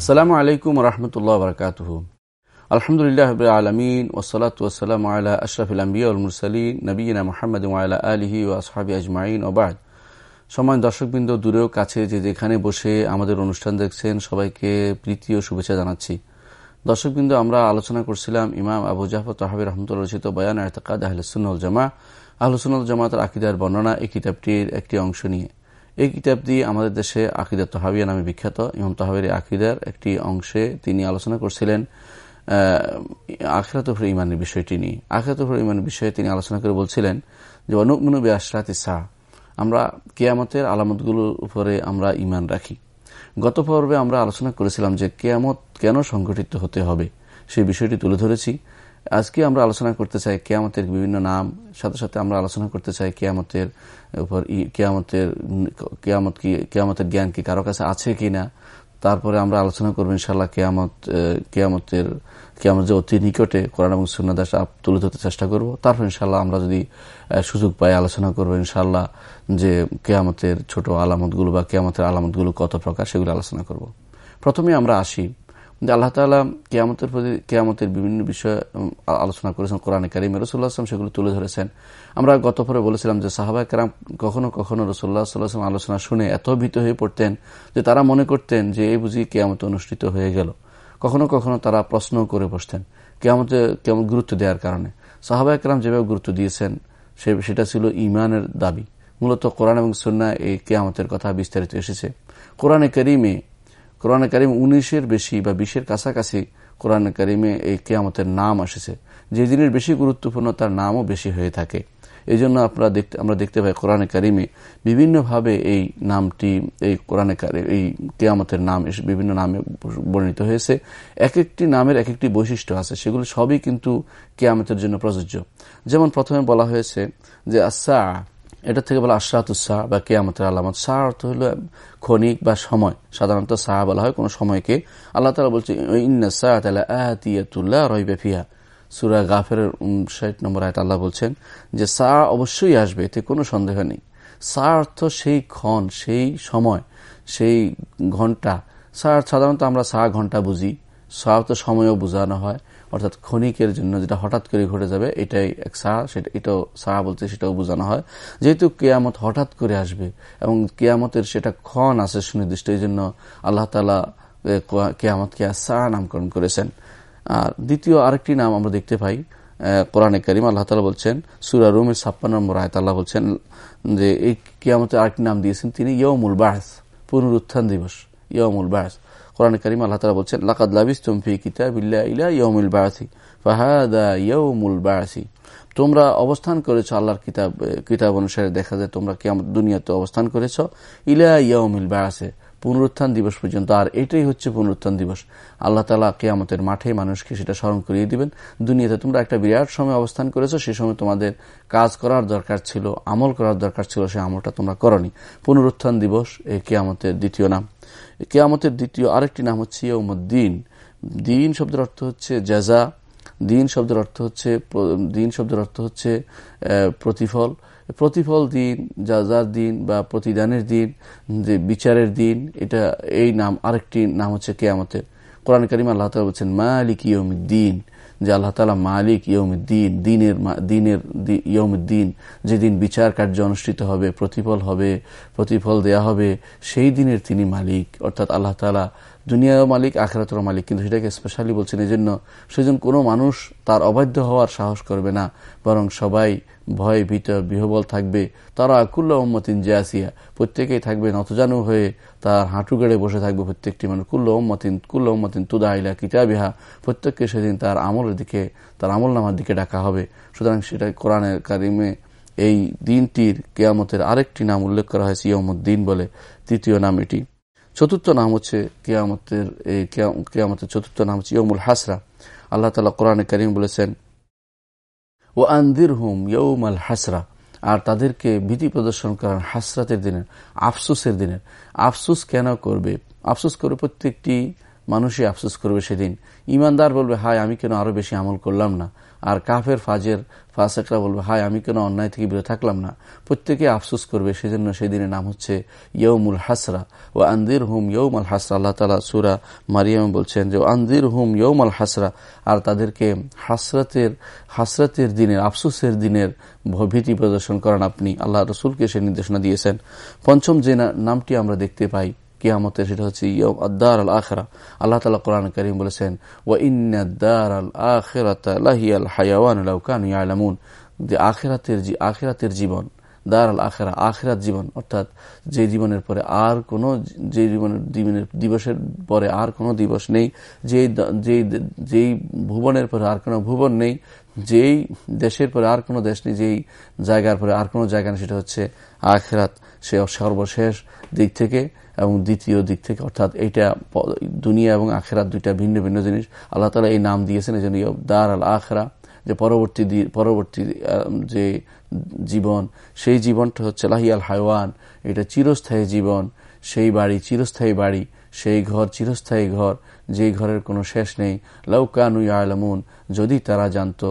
আসসালামু আলাইকুম রহমতুল্লাহ বরকাতহ। আলহামদুলিল্লাহ আলমিন ওসলাত ওসালাম আল্লাহ আশরাফুল নবীনা মোহাম্মদ আল্লাহ আলহি ও আসহাবি আজমাইন ওবাদ সময় দর্শকবৃন্দ, দূরেও কাছে যে যেখানে বসে আমাদের অনুষ্ঠান দেখছেন, সবাইকে প্রীতি ও শুভেচ্ছা জানাচ্ছি। দর্শকবৃন্দ, আমরা আলোচনা করছিলাম ইমাম আবু জাফর তাহাবি রহমতুল্লাহ রচিত বয়ান এতকাদ আহলসুল জামা আহলসুল জামাতের আকিদার বর্ণনা এই কিতাবটির একটি অংশ নিয়ে। এই কিতাব দিয়ে আমাদের দেশে আকিদার তহাবিয়া নামে বিখ্যাত। ইমাম তহাবের আকিদার একটি অংশে তিনি আলোচনা করছিলেন আখরাত ইমানের বিষয়টি নিয়ে। আখরাত ইমানের বিষয়ে তিনি আলোচনা করে বলছিলেন যে অনুমনবী আশরাত সাহ আমরা কেয়ামতের আলামতগুলোর উপরে আমরা ইমান রাখি। গত পর্বে আমরা আলোচনা করেছিলাম যে, কেয়ামত কেন সংগঠিত হতে হবে সেই বিষয়টি তুলে ধরেছি। আজকে আমরা আলোচনা করতে চাই কেয়ামতের বিভিন্ন নাম, সাথে সাথে আমরা আলোচনা করতে চাই কেয়ামতের উপর কেয়ামতের কেয়ামত কি, কেয়ামতের জ্ঞান কি কারও কাছে আছে কি না তারপরে আমরা আলোচনা করব ইনশাল্লাহ কেয়ামত কেয়ামতের, কেয়ামত যে অতি নিকটে কোরআন এবং সুন্নাদাস তুলে ধরতে চেষ্টা করব। তারপর ইনশাল্লাহ আমরা যদি সুযোগ পাই আলোচনা করব ইনশাল্লাহ যে কেয়ামতের ছোট আলামতগুলো বা কেয়ামতের আলামতগুলো কত প্রকার সেগুলো আলোচনা করব। প্রথমে আমরা আসি যে আল্লাহ তালা কেয়ামতের প্রতি, কেয়ামতের বিভিন্ন বিষয়ে আলোচনা করেছেন কোরআনে কারিম। রসুল্লাহ আসলাম সেগুলো তুলে ধরেছেন। আমরা গত পরে বলেছিলাম যে সাহাবা কারাম কখনো কখনো রসুল্লাহ সাল্লাহাম আলোচনা শুনে এত ভীত হয়ে পড়তেন যে তারা মনে করতেন যে এই বুঝি কেয়ামত অনুষ্ঠিত হয়ে গেল। কখনো কখনো তারা প্রশ্ন করে বসতেন কেয়ামতে কেমন গুরুত্ব দেওয়ার কারণে। সাহাবা একরাম যেভাবে গুরুত্ব দিয়েছেন, সে, সেটা ছিল ইমানের দাবি। মূলত কোরআন এবং সন্না এই কেয়ামতের কথা বিস্তারিত এসেছে। কোরআনে করিমে কোরআন করিম উনিশের বেশি বা বিশের কাছাকাছি কোরআন করিমে এই কেয়ামতের নাম আসেছে। যে দিনের বেশি গুরুত্বপূর্ণ, তার নামও বেশি হয়ে থাকে। এই জন্য আপনারা দেখতে, আমরা দেখতে পাই কোরআনে কারিমে বিভিন্নভাবে এই নামটি, এই কোরআনে এই কেয়ামতের নাম বিভিন্ন নামে বর্ণিত হয়েছে। এক একটি নামের এক একটি বৈশিষ্ট্য আছে, সেগুলো সবই কিন্তু কেয়ামতের জন্য প্রযোজ্য। যেমন প্রথমে বলা হয়েছে যে আসা এটা থেকে বলা আশরাতুসাহ বা কেয়ামতের আলামত। শাহ অর্থ হল ক্ষণিক বা সময়। সাধারণত শাহ বলা হয় কোনো সময়কে। আল্লাহ তালা বলছে ফিহা। সুরা গাফের ষাট নম্বর আয়ত আল্লাহ বলছেন যে, সা অবশ্যই আসবে, এতে কোনো সন্দেহ নেই। সা অর্থ সেই ক্ষণ, সেই সময়, সেই ঘণ্টা। সা সাধারণত আমরা সা ঘণ্টা বুঝি। সা তো সময়ও বোঝানো হয়। অর্থাৎ ক্ষণিকের জন্য যেটা হঠাৎ করে ঘটে যাবে, এটাই এক সাহা সেটা এটাও সাহা বলতে সেটাও বোঝানো হয়। যেহেতু কেয়ামত হঠাৎ করে আসবে এবং কেয়ামতের সেটা ক্ষণ আছে সুনির্দিষ্ট, এই জন্য আল্লাহ তালা কেয়ামতকে সাহা নামকরণ করেছেন। আর দ্বিতীয় আরেকটি নাম আমরা দেখতে পাই কোরআনে করিম আল্লাহ তালা বলছেন, সুরা রুমের ছাপ্পান্ন নম্বর আয়ত আল্লাহ বলছেন যে, এই কেয়ামতের আরেকটি নাম দিয়েছেন তিনি ইয়মুল বাস, পুনরুত্থান দিবস ইয়মুল বাস। কোরআন করিম আল্লাহ তালা বলছেন, লাকাদ লাবিস তুমফি কিতাবিল্লা ইলা বাসি ফাহাদা ইয়মুল বাসি তোমরা অবস্থান করেছ আল্লাহর কিতাব কিতাব অনুসারে দেখা যায় তোমরা কি দুনিয়াতে অবস্থান করেছ, ইলা ইয়মিল বাসে পুনরুত্থান দিবস পর্যন্ত। আর এটাই হচ্ছে পুনরুত্থান দিবস। আল্লাহ তালা কেয়ামতের মাঠে মানুষকে সেটা স্মরণ করিয়ে দিবেন। দুনিয়াতে তোমরা একটা বিরাট সময় অবস্থান করেছ, সে সময় তোমাদের কাজ করার দরকার ছিল, আমল করার দরকার ছিল, সে আমলটা তোমরা করনি। পুনরুত্থান দিবস এই কেয়ামতের দ্বিতীয় নাম। কেয়ামতের দ্বিতীয় আরেকটি নাম হচ্ছে ইয়মুদ্দিন দিন শব্দের অর্থ হচ্ছে জাজা দিন শব্দের অর্থ হচ্ছে দিন শব্দের অর্থ হচ্ছে প্রতিফল। প্রতিফল দিন যাজার দিন বা প্রতিদানের দিন, যে বিচারের দিন, এটা, এই নাম আরেকটি নাম হচ্ছে কেয়ামতের। কোরআন করিম আল্লাহ তালা বলছেন, মালিক ইয়মুদ্দিন যে আল্লাহ তালা মালিক ইয়মুদ্দিন দিনের দিনের ইয়মুদ্দিন যেদিন বিচার কার্য অনুষ্ঠিত হবে, প্রতিফল হবে, প্রতিফল দেয়া হবে, সেই দিনের তিনি মালিক। অর্থাৎ আল্লাহ তালা দুনিয়াও মালিক আখেরাতেরও মালিক। কিন্তু সেটাকে স্পেশালি বলছেন এই জন্য সেজন কোনো মানুষ তার অবাধ্য হওয়ার সাহস করবে না, বরং সবাই ভয় ভীত, বিহবল থাকবে। তারা কুল্লা উম্মতিন জিয়াসিয়া প্রত্যেকেই থাকবে নতজানু হয়ে তার হাঁটু গেড়ে বসে থাকবে প্রত্যেকটি মানুষ। কুল্লা উম্মতিন কুল্লা উম্মতিন তুদা ইলা কিতাবিহা। প্রত্যেককে সেদিন তার আমলের দিকে, তার আমল নামার দিকে ডাকা হবে। সুতরাং সেটা কোরআনের কারিমে এই দিনটির কেয়ামতের আরেকটি নাম উল্লেখ করা হয়েছে ইয়মুদ্দিন বলে। তৃতীয় নাম এটি। চতুর্থ নাম হচ্ছে কেয়ামতের, এই কেয়ামতের চতুর্থ নাম হচ্ছে ইয়মুল হাসরা। আল্লাহ তালা কোরআনে করিম বলেছেন ও আন্দির হুম ইয়ৌমাল হাসরা। আর তাদেরকে ভীতি প্রদর্শন করার হাসরাতের দিনের আফসুসের দিনের আফসুস কেন করবে? আফসুস করে প্রত্যেকটি মানুষই আফসুস করবে সেদিন। ইমানদার বলবে, হায়, আমি কেন আরও বেশি আমল করলাম না? আর কাফের ফাজের ফাসেকরা বলবে, হায়, আমি কেন অন্যায় থেকে বিরত থাকলাম না? প্রত্যেকে আফসোস করবে, সেজন্য সেদিনের নাম হচ্ছে ইয়ৌমুল হাসরা। ও আন্দির হুম ইয়ৌমাল হাসরা। আল্লাহ তালা সুরা মারিয়াম বলছেন যে আন্দির হুম ইয়ৌমাল হাসরা। আর তাদেরকে হাসরাতের হাসরাতের দিনের, আফসোসের দিনের ভীতি প্রদর্শন করেন আপনি। আল্লাহ রসুলকে সে নির্দেশনা দিয়েছেন। পঞ্চম যে নামটি আমরা দেখতে পাই কিয়ামতের, সেটা হচ্ছে আদার আল আখরা। আল্লাহ তালা কোরআন করিম বলেছেন ও ইন্নাদার আল আখেরাত হায়াওয়ান আলামুন যে আখেরাতের আখেরাতের জীবন দার আল আখেরা, আখেরাত জীবন, অর্থাৎ যে জীবনের পরে আর কোনো, যে জীবনের জীবনের দিবসের পরে আর কোনো দিবস নেই, যেই যেই ভুবনের পরে আর কোনো ভুবন নেই, যেই দেশের পরে আর কোনো দেশ নেই, যেই জায়গার পরে আর কোনো জায়গা নেই, সেটা হচ্ছে আখেরাত, সে সর্বশেষ দিক থেকে এবং দ্বিতীয় দিক থেকে, অর্থাৎ এইটা দুনিয়া এবং আখেরাত দুইটা ভিন্ন ভিন্ন জিনিস। আল্লাহ তালা এই নাম দিয়েছেন এই জন্য দার আল আখরা, যে পরবর্তী পরবর্তী যে জীবন, সেই জীবনটা হচ্ছে লাহিয়াল হাইওয়ান। এটা চিরস্থায়ী জীবন, সেই বাড়ি চিরস্থায়ী বাড়ি, সেই ঘর চিরস্থায়ী ঘর যেই ঘরের কোনো শেষ নেই। লৌকানু আলমুন যদি তারা জানত।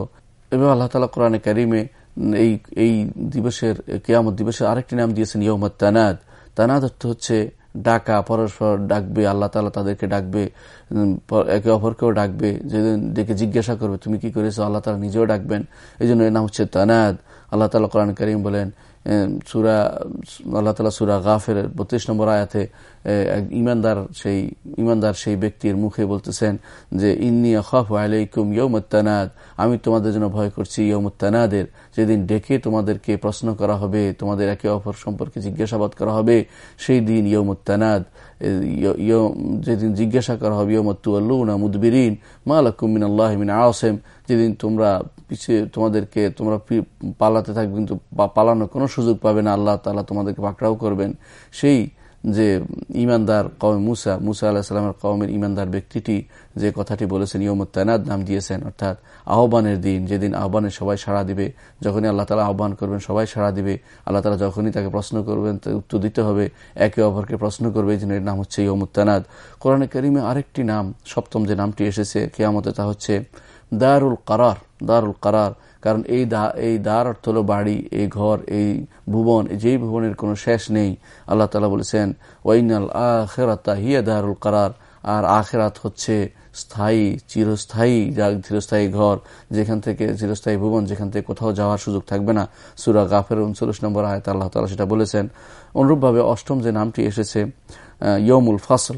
এবং আল্লাহ তালা কোরআনে কারিমে এই এই দিবসের, কেয়ামত দিবসের আরেকটি নাম দিয়েছেন ইয়মত তানাদ। তানাদ অর্থ হচ্ছে ডাকা, পরস্পর ডাকবে, আল্লাহ তালা তাদেরকে ডাকবে একে অপরকেও ডাকবে। যেদিন ডেকে জিজ্ঞাসা করবে, তুমি কি করেছ? আল্লাহ তালা নিজেও ডাকবেন। এই জন্য এর নাম হচ্ছে তানাদ আল্লাহ তালা কোরআন করিম বলেন সুরা, আল্লাহ তালা সুরা গাফের বত্রিশ নম্বর আয়াতে ইমানদার সেই ইমানদার সেই ব্যক্তির মুখে বলতেছেন যে, ইন্নি খফ আলাইকুম ইয়ৌমত্তানাদ আমি তোমাদের জন্য ভয় করছি ইয়মুত্তানাদের যেদিন ডেকে তোমাদেরকে প্রশ্ন করা হবে, তোমাদের একে অপর সম্পর্কে জিজ্ঞাসাবাদ করা হবে, সেই দিন ইয়মুত্তানাদ যেদিন জিজ্ঞাসা করা হবে ইয়মতুল্লুনা মুদবিরিন মালাকুমিন আল্লাহ মিন আসেম যেদিন তোমরা পিছিয়ে তোমাদেরকে তোমরা পালাতে থাকবে, কিন্তু পালানোর কোনো সুযোগ পাবে না, আল্লাহ তালা তোমাদেরকে পাকড়াও করবেন। সেই যে ইমানদার কওম মুসা মুসা আল্লাহ সাল্লামের কওমের ইমানদার ব্যক্তিটি যে কথাটি বলেছেন ইয়মত তানাদ নাম দিয়েছেন, অর্থাৎ আহ্বানের দিন, যেদিন আহ্বানে সবাই সাড়া দিবে, যখনই আল্লাহ তালা আহ্বান করবেন, সবাই সাড়া দিবে। আল্লাহ তালা যখনই তাকে প্রশ্ন করবেন উত্তর দিতে হবে, একে অপরকে প্রশ্ন করবে, এই জন্য নাম হচ্ছে ইয়মত তানাদ কোরআনে করিমে আরেকটি নাম, সপ্তম যে নামটি এসেছে কেয়ামতে, তা হচ্ছে দারুল কারার দারুল কারার। কারণ এই এই দ্বার অর্থ হল বাড়ি, এই ঘর, এই ভুবন যেই ভুবনের কোনো শেষ নেই। আল্লাহ তালা বলেছেন, ওয়াইনাল আখেরাতা হিয়া দারুল কারার আর আখেরাত হচ্ছে স্থায়ী, চিরস্থায়ী, যা চিরস্থায়ী ঘর, যেখান থেকে চিরস্থায়ী ভুবন, যেখান থেকে কোথাও যাওয়ার সুযোগ থাকবে না। সুরা গাফের উনচল্লিশ নম্বর আয়ত আল্লাহ তালা সেটা বলেছেন। অনুরূপভাবে অষ্টম যে নামটি এসেছে ইয়মুল ফাসল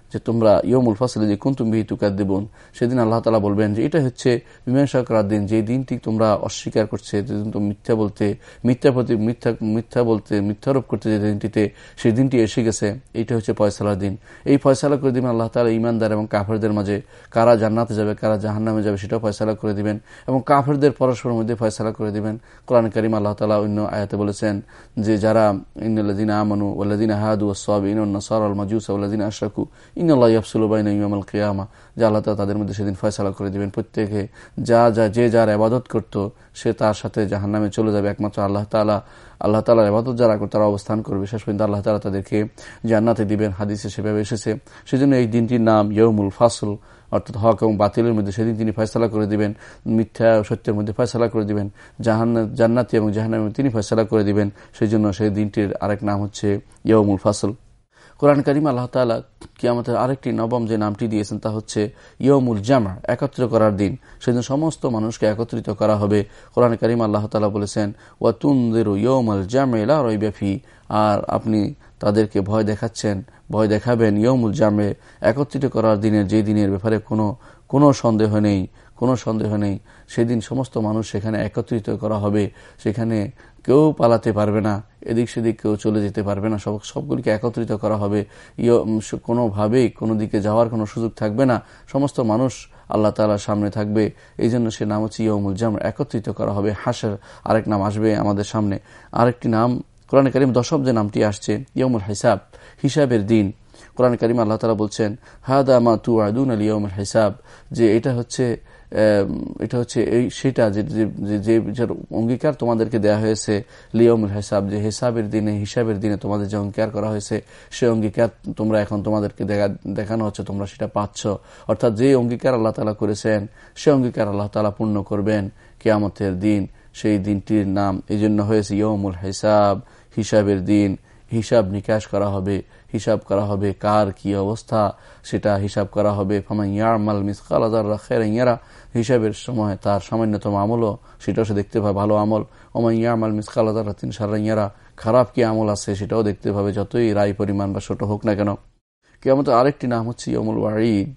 যে তোমরা ইয়মুল ফাসলে যে কুন্তুম বিহি তুকার দেবন সেদিন আল্লাহ তালা বলবেন যে এটা হচ্ছে মীমাংসা করার দিন যে দিনটি তোমরা অস্বীকার করছে যেদিন তোমরা মিথ্যা বলতে, মিথ্যা প্রতি, মিথ্যা মিথ্যা বলতে, মিথ্যারোপ করতে যে দিনটিতে, সেই দিনটি এসে গেছে। এইটা হচ্ছে পয়সালার দিন। এই ফয়সালা করে দিবেন আল্লাহ তালা ইমানদার এবং কাফেরদের মাঝে। কারা জান্নাতে যাবে, কারা জাহান্নামে যাবে, সেটাও ফয়সালা করে দিবেন। এবং কাফেরদের পরস্পরের মধ্যে ফয়সালা করে দিবেন। কোরআন করিম আল্লাহ তালা অন্য আয়াতে বলেছেন যে, যারা ইন্দিন আমানু ওল্লাদিন হাদু ওসাবিন নসর আল মাজুস ওল্লাদিন আশরাকু কিয়ামা। তাদের মধ্যে সেদিন করে প্রত্যেকে যা যা, যে, যার সে তার সাথে চলে যাবে। একমাত্র আল্লাহ তালা যারা তারা অবস্থান করবে। শেষ আল্লাহ তালা তাদেরকে জান্নাতে দিবেন। হাদিসে সেভাবে এসেছে। সেজন্য এই দিনটির নাম ইয়মুল ফাসল, অর্থাৎ হক এবং বাতিলের মধ্যে সেদিন তিনি ফয়সলা করে দিবেন। মিথ্যা সত্যের মধ্যে ফয়সলা করে দিবেন। জাহান জান্নাতি এবং জাহান্নামের তিনি ফয়সলা করে দিবেন। সেই জন্য সেই দিনটির আরেক নাম হচ্ছে ইয়মুল ফাসল। কোরআন করিম আল্লাহ তালা কি আমাদের আরেকটি নবম যে নামটি দিয়েছেন তা হচ্ছে ইয়মুল জামা একত্র করার দিন। সেদিন সমস্ত মানুষকে একত্রিত করা হবে। কোরআন করিম আল্লাহ তালা বলেছেন, ওয়াতুনদের ইয়মুল জামেলা রইব্যাফি আর আপনি তাদেরকে ভয় দেখাচ্ছেন, ভয় দেখাবেন ইয়মুল জামে একত্রিত করার দিনের যে দিনের ব্যাপারে কোনো কোনো সন্দেহ নেই, কোনো সন্দেহ নেই, সেদিন সমস্ত মানুষ সেখানে একত্রিত করা হবে। সেখানে কেউ পালাতে পারবে না, এদিক সেদিক কেউ চলে যেতে পারবে না, সব সবগুলিকে একত্রিত করা হবে। কোনোভাবেই কোনো দিকে যাওয়ার কোনো সুযোগ থাকবে না। সমস্ত মানুষ আল্লাহ তালার সামনে থাকবে। এই জন্য সে নাম হচ্ছে ইয়মুল জাম একত্রিত করা হবে। হাসের, আরেক নাম আসবে আমাদের সামনে। আরেকটি নাম, কোরআন করিম দশম যে নামটি আসছে ইয়মুল হিসাব, হিসাবের দিন। কোরআন করিম আল্লাহ তালা বলছেন, হাদা মা তু আদুন আলিয়ম হিসাব, যে এটা হচ্ছে এটা হচ্ছে এই, সেটা যে যে অঙ্গীকার তোমাদেরকে দেয়া হয়েছে, লিয়মুল হিসাব, যে হিসাবের দিনে হিসাবের দিনে তোমাদের যে অঙ্গীকার করা হয়েছে, সে অঙ্গীকার তোমরা এখন তোমাদেরকে দেখানো হচ্ছে, তোমরা সেটা পাচ্ছ। অর্থাৎ যে অঙ্গীকার আল্লাহ তালা করেছেন, সে অঙ্গীকার আল্লাহ তালা পূর্ণ করবেন কেয়ামতের দিন। সেই দিনটির নাম এই জন্য হয়েছে ইয়মুল হিসাব, হিসাবের দিন। হিসাব নিকাশ করা হবে, হিসাব করা হবে কার কি অবস্থা, সেটা হিসাব করা হবে। ফামাইয়ারমাল মিসকাল খের ইয়ারা, হিসাবের সময় তার সামান্যতম আমলও, সেটাও সে দেখতে পাবে ভালো আমল। ওমাইয়ারমাল মিসকাল আদার তিন সারা ইয়ারা, খারাপ কি আমল আছে সেটাও দেখতে পাবে, যতই রায় পরিমাণ বা ছোট হোক না কেন। কেমন আরেকটি নাম হচ্ছে ইয়মুল ওয়ারিদ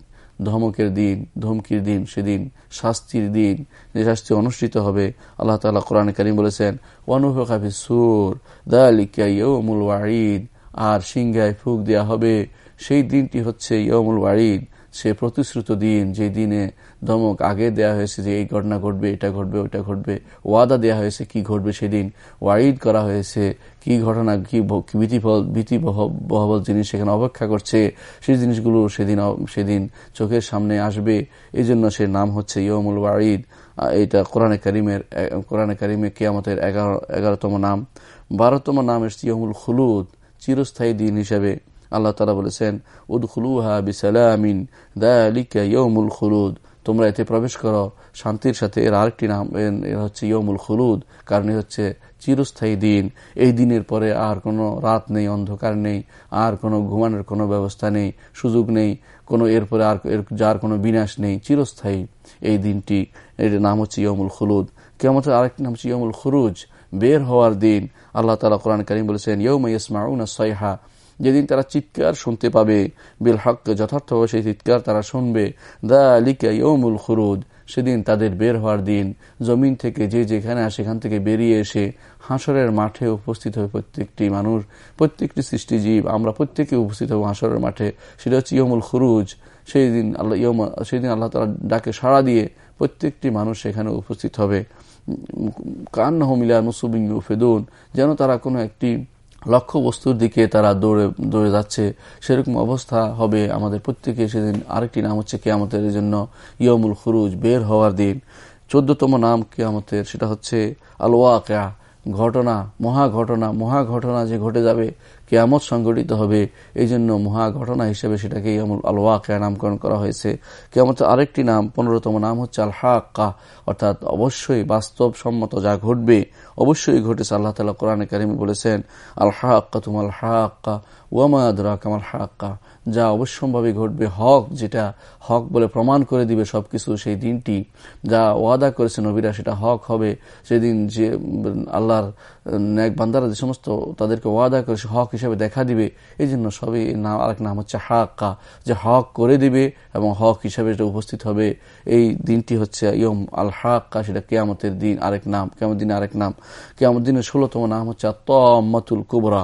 ধমকের দিন, ধমকির দিন, সেদিন শাস্তির দিন, যে শাস্তি অনুষ্ঠিত হবে, আল্লাহ তালা কোরআন করিম বলেছেন ওয়ানুফি সুর, দালিকা ইয়মুল ওয়ারিদ আর সিংহায় ফুক দেয়া হবে। সেই দিনটি হচ্ছে ইয়মুল ওয়ারিদ সে প্রতিশ্রুত দিন যে দিনে ধমক আগে দেয়া হয়েছে যে এই ঘটনা ঘটবে, এটা ঘটবে ওটা ঘটবে, ওয়াদা দেয়া হয়েছে কি ঘটবে সেদিন ওয়াইড করা হয়েছে, কি ঘটনা, কি ভীতিফল, ভীতি বহবল জিনিস সেখানে অপেক্ষা করছে, সেই জিনিসগুলো সেদিন সেদিন চোখের সামনে আসবে এই জন্য সে নাম হচ্ছে ইয়মুল ওয়াইদ এটা কোরআনে করিমের কোরআনে করিমে কেয়ামতের এগারো, এগারোতম নাম। বারোতম নাম এসছে ইয়মুল খুলুদ, চিরস্থায়ী দিন হিসাবে। আল্লাহ তালা বলেছেন, উদখুলুহা বিসালামিন, দালিকা খুলুদ। তোমরা এতে প্রবেশ করো, শান্তির সাথে। এর আরেকটি নাম, এর হচ্ছে ইয়মুল খুলুদ, কারণ হচ্ছে চিরস্থায়ী দিন। এই দিনের পরে আর কোনো রাত নেই, অন্ধকার নেই, আর কোনো ঘুমানোর কোনো ব্যবস্থা নেই, সুযোগ নেই, কোনো এরপরে আর যার কোনো বিনাশ নেই, চিরস্থায়ী। এই দিনটি, এর নাম হচ্ছে ইয়মুল খুলুদ। কেমন আরেকটি নাম হচ্ছে ইয়মুল খুরুজ। বের হওয়ার দিন, আল্লাহ তালা কোরআন করিম বলেছেন ইয়ৌম ইসমাউনা সয়হা। যেদিন তারা চিৎকার শুনতে পাবে, বিল হক যথার্থভাবে সেই চিৎকার তারা শুনবে। দা আলিকা ইয়মুল খুরুদ সেদিন তাদের বের হওয়ার দিন। জমিন থেকে যে যেখানে আসে, সেখান থেকে বেরিয়ে এসে হাঁসরের মাঠে উপস্থিত হবে প্রত্যেকটি মানুষ, প্রত্যেকটি সৃষ্টিজীব, আমরা প্রত্যেকে উপস্থিত হব হাঁসরের মাঠে। সেটা হচ্ছে ইয়মুল খুরুজ। সেই দিন আল্লাহ ইয়ম সেই দিন আল্লাহ তালা ডাকে সাড়া দিয়ে প্রত্যেকটি মানুষ সেখানে উপস্থিত হবে। কান হমিলা মুসুবিং ফেদুন যেন তারা কোনো একটি লক্ষ্য বস্তুর দিকে তারা দৌড়ে দৌড়ে যাচ্ছে। সেরকম অবস্থা হবে আমাদের প্রত্যেকে সেদিন। আরেকটি নাম হচ্ছে কেয়ামতের জন্য ইয়মুল খুরুজ, বের হওয়ার দিন। চোদ্দতম নাম কেয়ামতের, সেটা হচ্ছে আলোয়া কেয়া ঘটনা মহা ঘটনা মহা ঘটনা যে ঘটে যাবে কেয়ামত সংগঠিত হবে। এই জন্য মহা ঘটনা হিসেবে সেটাকে আলোয়া কেয়া নামকরণ করা হয়েছে। কেয়ামত আরেকটি নাম, পনেরোতম নাম হচ্ছে আল হাক্কা অর্থাৎ অবশ্যই বাস্তবসম্মত যা ঘটবে, অবশ্যই ঘটেছে। আল্লাহ তালা কোরআনে কারিমি বলেছেন আল হাক্কা তুমাল হাক্কা ওয়ামা আদরা কামাল হাক্কা। যা অবশ্যম্ভাবী ঘটবে হক, যেটা হক বলে প্রমাণ করে দিবে সবকিছু সেই দিনটি। যা ওয়াদা করেছে নবীরা সেটা হক হবে। সেদিন যে আল্লাহর ন্যাক বান্দারা যে সমস্ত তাদেরকে ওয়াদা করেছে হক হিসাবে দেখা দিবে, এই জন্য সবই নাম, আরেক নাম হচ্ছে হাক্কা, যে হক করে দিবে এবং হক হিসাবে এটা উপস্থিত হবে। এই দিনটি হচ্ছে ইয়ম আল হাক্কা সেটা কেয়ামতের দিন, আরেক নাম কেমন দিনে আরেক নাম। কেয়ামত দিনের ষোলোতম নাম হচ্ছে আত্মাতুল কুবরা।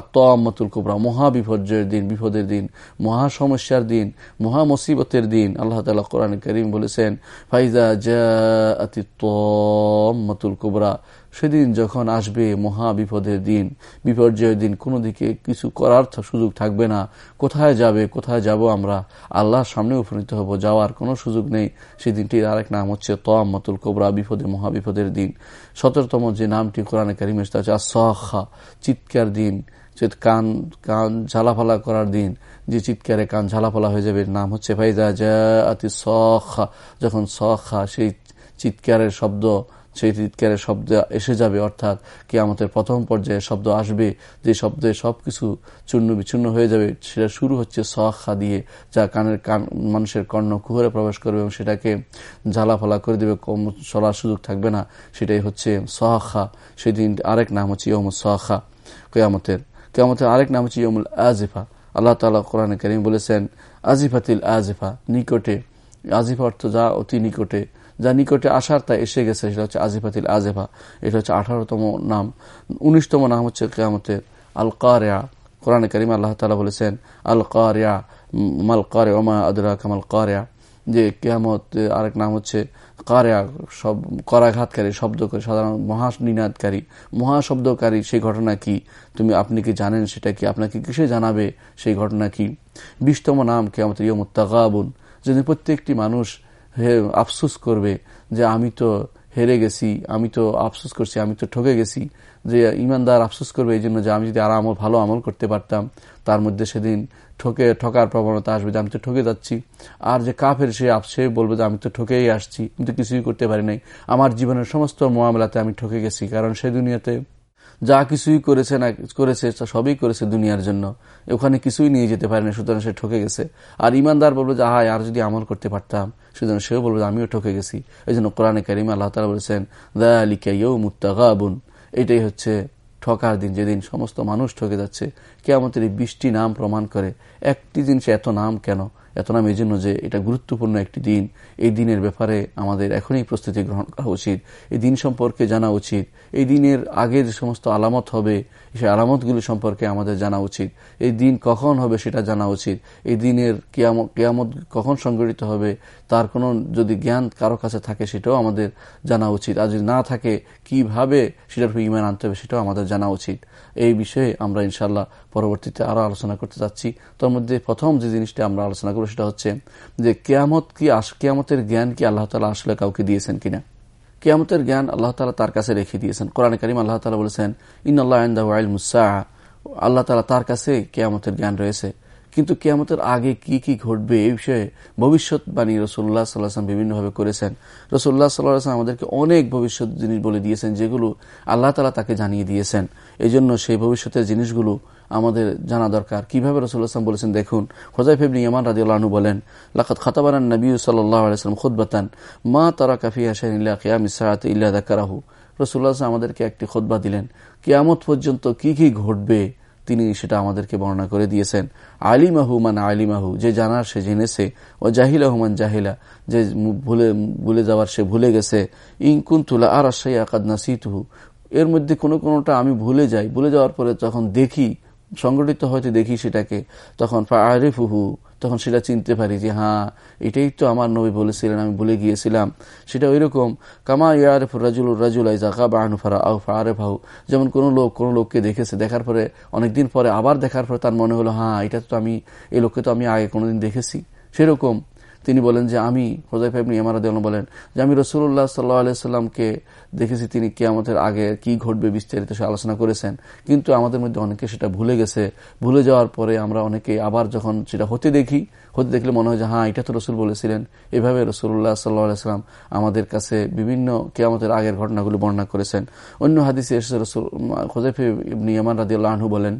আত্মাম্মাতুল কুবরা, মহা বিপর্যয়ের দিন, বিপদের দিন, মহা সমস্যার দিন, মহা মুসিবতের দিন। আল্লাহ তালা কোরআন করিম বলেছেন, ফাইজা জাতিত্বাম্মাতুল কুবরা সেদিন যখন আসবে মহা বিপদের দিন, বিপর্যয়ের দিন, কোনো দিকে কিছু করার সুযোগ থাকবে না। কোথায় যাবে, কোথায় যাব আমরা? আল্লাহর সামনে উপনীত হব, যাওয়ার কোনো সুযোগ নেই। সেই দিনটির আরেক নাম হচ্ছে তোয়াম্মাতুল কোবরা, বিপদে মহা বিপদের দিন। সতেরোতম যে নামটি কোরআনে কারিমের তা হচ্ছে আসহা চিৎকার দিন, যে কান কান ঝালাফালা করার দিন। যে চিৎকারে কান ঝালাফালা হয়ে যাবে, নাম হচ্ছে ফাইজা জাতি সখা যখন সখা সেই চিৎকারের শব্দ সেই চিৎকারের শব্দ এসে যাবে, অর্থাৎ কি আমাদের প্রথম পর্যায়ে শব্দ আসবে। যে শব্দে সবকিছু চূর্ণ বিচ্ছিন্ন হয়ে যাবে, সেটা শুরু হচ্ছে সখা দিয়ে, যা কানের কান, মানুষের কর্ণ কুহরে প্রবেশ করবে এবং সেটাকে জ্বালাফালা করে দেবে চলার সুযোগ থাকবে না। সেটাই হচ্ছে সহখা সেদিন আরেক নাম হচ্ছে ইয়ম সহখা কেয়ামতের কেমতের আরেক নাম হচ্ছে ইয়মুল আজিফা। আল্লাহ তালা কোরআন করিম বলেছেন, আজিফাতিল আজিফা, নিকটে। আজিফা অর্থ যা অতি নিকটে। যা নিকটে আসার তা এসে গেছে, সেটা হচ্ছে আজিফাতিল আজিফা। এটা হচ্ছে আঠারোতম নাম। উনিশতম নাম হচ্ছে কেয়ামতের আল কারিয়া কোরআন করিম আল্লাহ তালা বলেছেন আল কারিয়া মাল কারে ওমা আদরা কামাল কারিয়া। যে কেয়ামত, আরেক নাম হচ্ছে কারা সব করাঘাতকারী শব্দ করে সাধারণ মহানিনাদকারী। মহাশব্দকারী, সেই ঘটনা কি? তুমি, আপনি কি জানেন সেটা কি? আপনাকে কিসে জানাবে সেই ঘটনা কি? বিশতম নাম কেয়ামতের ইয়মুত্তাগাবুন যেদিন প্রত্যেকটি মানুষ আফসুস করবে যে আমি তো হেরে গেছি, আমি তো আফসোস করছি, আমি তো ঠকে গেছি। যে ইমানদার আফসোস করবে এই জন্য যে আমি যদি আর আমল, ভালো আমল করতে পারতাম, তার মধ্যে সেদিন ঠকে, ঠকার প্রবণতা আসবে যে আমি তো ঠকে যাচ্ছি। আর যে কাফের, সে সে বলবে যে আমি তো ঠকেই আসছি, আমি তো কিছুই করতে পারি নাই। আমার জীবনের সমস্ত মোয়ামলাতে আমি ঠকে গেছি, কারণ সে দুনিয়াতে যা কিছুই করেছে না, করেছে সবই করেছে দুনিয়ার জন্য। ওখানে কিছুই নিয়ে যেতে পারে না সুতরাং সে ঠকে গেছে। আর ইমানদার বলব যে হায় আর যদি আমল করতে পারতাম? সুতরাং সেও বলব যে, আমিও ঠকে গেছি। এই জন্য কোরআনে কারিম আল্লাহ তালা বলেছেন দালিকাইও মুত্তাগাবুন এটাই হচ্ছে ঠকার দিন, যেদিন সমস্ত মানুষ ঠকে যাচ্ছে। কেমতের এই বৃষ্টি নাম প্রমাণ করে। একটি জিনিস এত নাম কেন? এত নাম এই জন্য যে এটা গুরুত্বপূর্ণ একটি দিন। এই দিনের ব্যাপারে আমাদের এখনই প্রস্তুতি গ্রহণ করা উচিত। এই দিন সম্পর্কে জানা উচিত। এই দিনের আগে যে সমস্ত আলামত হবে, সেই আলামতগুলি সম্পর্কে আমাদের জানা উচিত। এই দিন কখন হবে সেটা জানা উচিত। এই দিনের কেয়ামত কখন সংগঠিত হবে, তার কোনো যদি জ্ঞান কারও কাছে থাকে সেটাও আমাদের জানা উচিত। আর যদি না থাকে, কীভাবে সেটার ইমান আনতে হবে সেটাও আমাদের জানা উচিত। এই বিষয়ে আমরা ইনশাল্লাহ পরবর্তীতে আরও আলোচনা করতে যাচ্ছি। তার মধ্যে প্রথম যে জিনিসটা আমরা আলোচনা করব সেটা হচ্ছে যে কেয়ামত কি কেয়ামতের জ্ঞান কি আল্লাহ তালা আসলে কাউকে দিয়েছেন কিনা? কেয়ামতের জ্ঞান আল্লাহ তালা তার কাছে রেখে দিয়েছেন। কোরআন করিম আল্লাহ তালা বলেছেন ইন আল্লাহ মুসা আল্লাহ তালা তার কাছে কেয়ামতের জ্ঞান রয়েছে। কিন্তু কেয়ামতের আগে কি কি ঘটবে এই বিষয়ে ভবিষ্যৎবাণী রসুল্লাহ সাল্লাহাম বিভিন্নভাবে করেছেন। রসুল্লাহ সাল্লাহাম আমাদেরকে অনেক ভবিষ্যৎ জিনিস বলে দিয়েছেন যেগুলো আল্লাহ তালা তাকে জানিয়ে দিয়েছেন। এই সেই ভবিষ্যতের জিনিসগুলো আমাদের জানা দরকার। কীভাবে রসুল্লাহাম বলেছেন, দেখুন হোজাইফ ইবনি ইমান রাজি আল্লাহনু বলেন লাকাত খাতাবান নবী সাল্লাহ আলাইসলাম খুদ্বাতান মা তারা কাফি হাসান ইল্লা কিয়াম ইসাহাত ইল্লা দাকারাহু রসুল্লাহ আমাদেরকে একটি খোদবা দিলেন। কিয়ামত পর্যন্ত কি কি ঘটবে, তিনি সেটা আমাদেরকে বর্ণনা করে দিয়েছেন। আলিমাহু মান আলিমাহু, যে জানার সে জেনেছে, ও জাহিলা মান জাহিলা, যে ভুলে ভুলে যাওয়ার সে ভুলে গেছে। ইনকুন্তুলা আর আশাই আকাদ নাসিতুহু। এর মধ্যে কোনো কোনোটা আমি ভুলে যাই। ভুলে যাওয়ার পরে যখন দেখি সংগঠিত হয়তো দেখি সেটাকে, তখন আরিফুহু তখন সেটা চিনতে পারি যে হ্যাঁ এটাই তো আমার নবী বলেছিলেন, আমি ভুলে গিয়েছিলাম। সেটা ওই রকম কামা ইয়ারেফ রাজুল রাজুল জাকা বা আনুফারা ফারে ভাউ যেমন কোনো লোক, কোনো লোককে দেখেছে, দেখার পরে, অনেকদিন পরে, আবার দেখার পরে তার মনে হলো হ্যাঁ এটা তো আমি এই লোককে তো আমি আগে কোনোদিন দেখেছি। সেরকম তিনি বলেন যে আমি হোজাইফ ইবনি ইমারাদ বলেন যে আমি রসুল্লাহ সাল্লাহ আলাইসাল্লামকে দেখেছি, তিনি কেয়ামতের আগে কি ঘটবে বিস্তারিত সে আলোচনা করেছেন। কিন্তু আমাদের মধ্যে অনেকে সেটা ভুলে গেছে। ভুলে যাওয়ার পরে আমরা অনেকে আবার যখন সেটা হতে দেখি, হতে দেখলে মনে হয় যে হ্যাঁ এটা তো রসুল বলেছিলেন। এভাবে রসুল্লাহ সাল্লাহ আলাইসাল্লাম আমাদের কাছে বিভিন্ন কেয়ামতের আগের ঘটনাগুলো বর্ণনা করেছেন। অন্য হাদিসে এসে রসুল হোজাইফ ইমান রাজি আল্লাহনু বলেন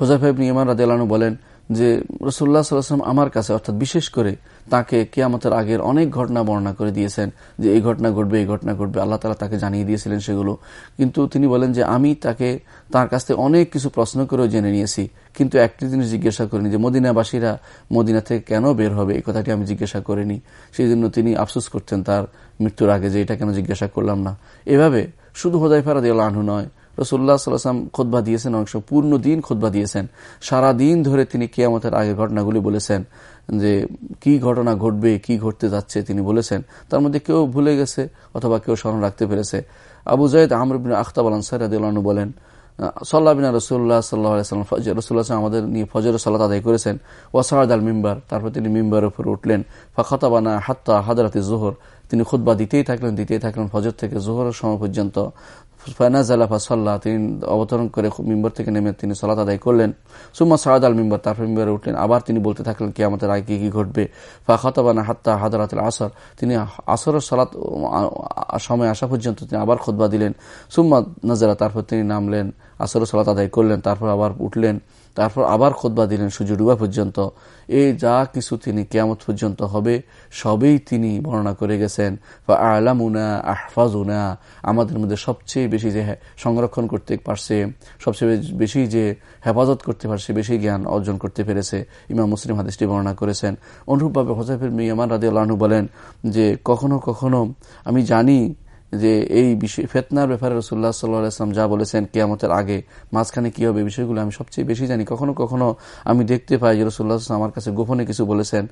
হোজাইফ ইবনি ইমান রাজি আল্লাহনু বলেন যে রসুল্লাহ সাল্লাম আমার কাছে, অর্থাৎ বিশেষ করে তাকে কেয়ামতের আগের অনেক ঘটনা বর্ণনা করে দিয়েছেন, যে এই ঘটনা ঘটবে, এই ঘটনা ঘটবে, আল্লাহ তালা তাকে জানিয়ে দিয়েছিলেন সেগুলো। কিন্তু তিনি বলেন যে আমি তাকে, তার কাছ থেকে অনেক কিছু প্রশ্ন করেও জেনে নিয়েছি, কিন্তু একটি জিনিস জিজ্ঞাসা করিনি, যে মদিনাবাসীরা মদিনা থেকে কেন বের হবে, এই কথাটি আমি জিজ্ঞাসা করিনি। সেই জন্য তিনি আফসোস করতেন তার মৃত্যুর আগে যে এটা কেন জিজ্ঞাসা করলাম না। এভাবে শুধু হোদাইফারা দিয়ে আনহু নয় রসুল্লাহ সাল্লাম খোদবা দিয়েছেন, অংশ পূর্ণ দিন খোদবা দিয়েছেন। সারা দিন ধরে তিনি কেয়ামতের আগে ঘটনাগুলি বলেছেন, যে কি ঘটনা ঘটবে, কি ঘটতে যাচ্ছে তিনি বলেছেন। তার মধ্যে কেউ ভুলে গেছে অথবা কেউ স্মরণ রাখতে পেরেছে। আবু জায়দ আমরবিন আখতাব আলানসার বলেন সাল্লাহ বিনা রসুল্লাহ সাল্লাহ রসুল্লাহ আমাদের নিয়ে ফজর সাল্লাহ আদায় করেছেন। ওয়াসাদ আল মিম্বার তারপর তিনি মিম্বারের উপর উঠলেন। ফাখতাবানা হাত্তা হাদরাতে জোহর তিনি খুদ্া দিতেই থাকলেন দিতেই থাকলেন ফজর থেকে জোহরের সময় পর্যন্ত। ফানাজালাফা সাল্লাহ তিনি অবতরণ করে মিম্বর থেকে নেমে তিনি সালাত আদায় করলেন। সুম্মা সাদ আল মিম্বর তারপর মিম্বরে উঠলেন, আবার তিনি বলতে থাকলেন কি আমাদের আগে কি ঘটবে? ফা খতাবানা হাত্তা হাদারাত আসর। তিনি আসরের সলাত সময় আসা পর্যন্ত তিনি আবার খোদবা দিলেন। সুম্মা নাজারা তারপর তিনি নামলেন আসর সলাত আদায় করলেন, তারপর আবার উঠলেন। তারপর আবার খোদবা দিলেন সূর্য ডুবা পর্যন্ত। এই যা কিছু তিনি কেয়ামত পর্যন্ত হবে, সবই তিনি বর্ণনা করে গেছেন। বা আলামুনা আহফাজুনা, আমাদের মধ্যে সবচেয়ে বেশি যে সংরক্ষণ করতে পারছে, সবচেয়ে বেশি যে হেফাজত করতে পারছে, বেশি জ্ঞান অর্জন করতে পেরেছে, ইমাম মুসলিম হাদিসটি বর্ণনা করেছেন। অনুরূপভাবে হোসাফের মিয়ামান রাজি আল্লাহনু বলেন যে, কখনো কখনো আমি জানি যে এই বিষয়, ফেতনার ব্যাপারে রসুল্লাহ সাল্লাম যা বলেছেন কেয়ামতের আগে, মাঝখানে কি হবে বিষয়গুলো আমি সবচেয়ে বেশি জানি। কখনো কখনো আমি দেখতে পাই যে রসুল্লাহ আমার কাছে গোপনে কিছু বলেছেন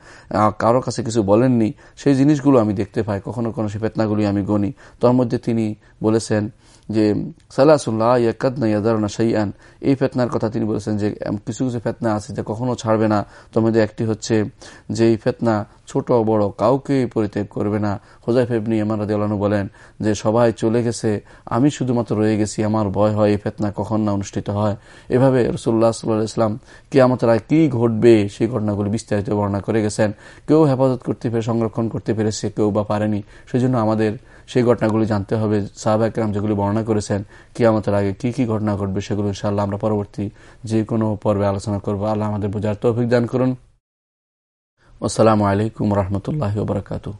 কারও কাছে কিছু বলেননি, সেই জিনিসগুলো আমি দেখতে পাই। কখনো কখনো সেই ফেতনাগুলি আমি গণি। তার মধ্যে তিনি বলেছেন যে, সালাসুল্লাহ ইয়াকাদনা ইয়াদারনা শাইয়ান এই ফেতনার কথা তিনি বলেছেন যে কিছু কিছু ফেতনা আছে যা কখনো ছাড়বে না। তোমাদের একটি হচ্ছে যে, এই ফেতনা ছোট বড় কাউকে পরিত্যাগ করবে না। হোজাই ফেবনি আমার রাজিউল্লাহনু বলেন যে, সবাই চলে গেছে, আমি শুধুমাত্র রয়ে গেছি, আমার ভয় হয়, এই ফেতনা কখন না অনুষ্ঠিত হয়। এভাবে রসুল্লাহ সাল্লাহ ইসলাম কি আমাদের কি ঘটবে, সেই ঘটনাগুলি বিস্তারিত বর্ণনা করে গেছেন। কেউ হেফাজত করতে পেরে, সংরক্ষণ করতে পেরেছে, কেউ বা পারেনি। সেই জন্য আমাদের সেই ঘটনাগুলি জানতে হবে। সাহাবা একরাম যেগুলি বর্ণনা করেছেন কি আমাদের আগে কি কি ঘটনা ঘটবে সেগুলো ইনশাআল্লাহ আমরা পরবর্তী যে কোনো পর্বে আলোচনা করব। আল্লাহ আমাদের বোঝার তো অভিজ্ঞান করুন। আসসালামু আলাইকুম রহমতুল্লাহ বারকাতু